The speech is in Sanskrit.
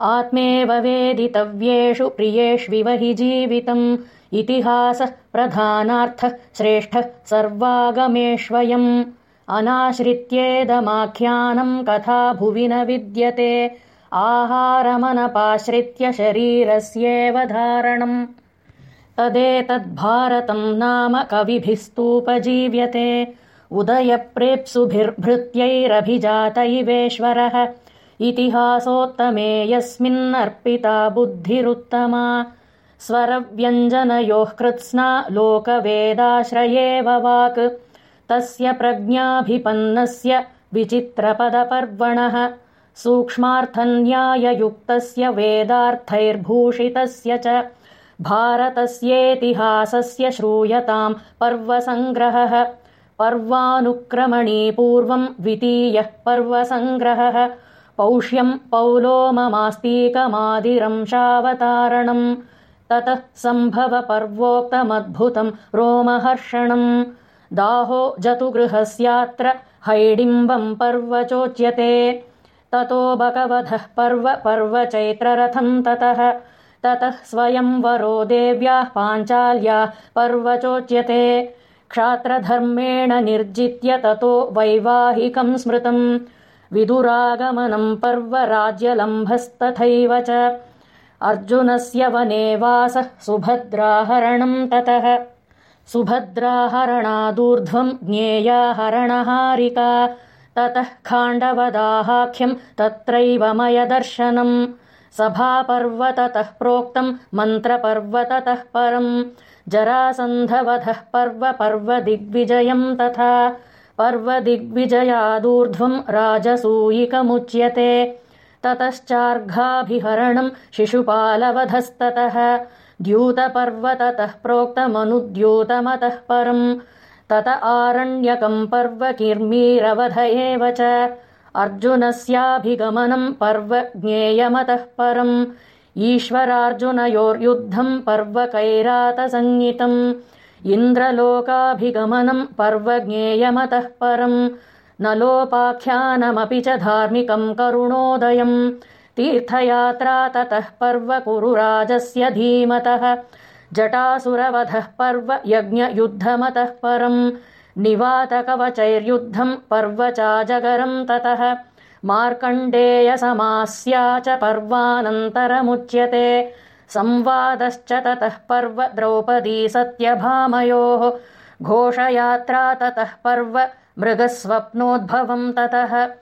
आत्मेव वेदितव्येषु प्रियेष्विव हि जीवितम्। इतिहासः प्रधानार्थः श्रेष्ठः सर्वागमेष्वयम्। अनाश्रित्येदमाख्यानम् कथा भुवि न विद्यते। आहारमनपाश्रित्य शरीरस्येव धारणम्। तदेतद्भारतम् नाम कविभिस्तूपजीव्यते उदयप्रेप्सुभिर्भृत्यैरभिजातैवेश्वरः इतिहासोत्तमे यस्मिन्नर्पिता बुद्धिरुत्तमा। स्वरव्यञ्जनयोः कृत्स्ना लोकवेदाश्रयेव वाक्। तस्य प्रज्ञाभिपन्नस्य विचित्रपदपर्वणः। सूक्ष्मार्थन्याययुक्तस्य वेदार्थैर्भूषितस्य च। भारतस्येतिहासस्य श्रूयताम् पर्वसङ्ग्रहः। पर्वानुक्रमणी पूर्वम् द्वितीयः पर्वसङ्ग्रहः पौष्यम् पौलोममास्तीकमादिरंशावतारणम् ततः सम्भवपर्वोक्तमद्भुतम् रोमहर्षणम् दाहो जतुगृहस्यात्र हैडिम्बम् पर्वचोच्यते। ततो बकवधः पर्व पर्व चैत्ररथम् ततः ततः स्वयंवरो देव्याः पाञ्चाल्याः पर्वचोच्यते। क्षात्रधर्मेण निर्जित्य ततो वैवाहिकम् स्मृतम् विदुरागमनम् पर्व राज्यलम्भस्तथैव च। अर्जुनस्य वनेवासः सुभद्राहरणम् ततः। सुभद्राहरणादूर्ध्वम् ज्ञेयाहरणहारिका। ततः खाण्डवदाहाख्यम् तत्रैव मयदर्शनम् सभापर्वततः प्रोक्तम् मन्त्रपर्वततः परम्। जरासन्धवधः पर्व पर्व दिग्विजयम् तथा पर्व दिग्विजयादूर्ध्वम् राजसूयिकमुच्यते। ततश्चार्घाभिहरणम् शिशुपालवधस्ततः। द्यूतपर्वततः प्रोक्तमनुद्यूतमतः परम् तत आरण्यकम् पर्व किर्मीरवध एव च। अर्जुनस्याभिगमनम् पर्व ज्ञेयमतः परम्। ईश्वरार्जुनयोर्युद्धम् पर्व कैरातसंज्ञितम् इन्द्रलोकाभिगमनम् पर्व ज्ञेयमतः परम् न लोपाख्यानमपि च धार्मिकम् करुणोदयम् तीर्थयात्रा ततः पर्व कुरुराजस्य धीमतः जटासुरवधः पर्व यज्ञयुद्धमतः परम् निवातकवचैर्युद्धम् पर्व चाजगरम् ततः मार्कण्डेयसमास्या च पर्वानन्तरमुच्यते संवादश्च ततः पर्व द्रौपदी सत्यभामयोः घोषयात्रा ततः पर्व मृगस्वप्नोद्भवम् ततः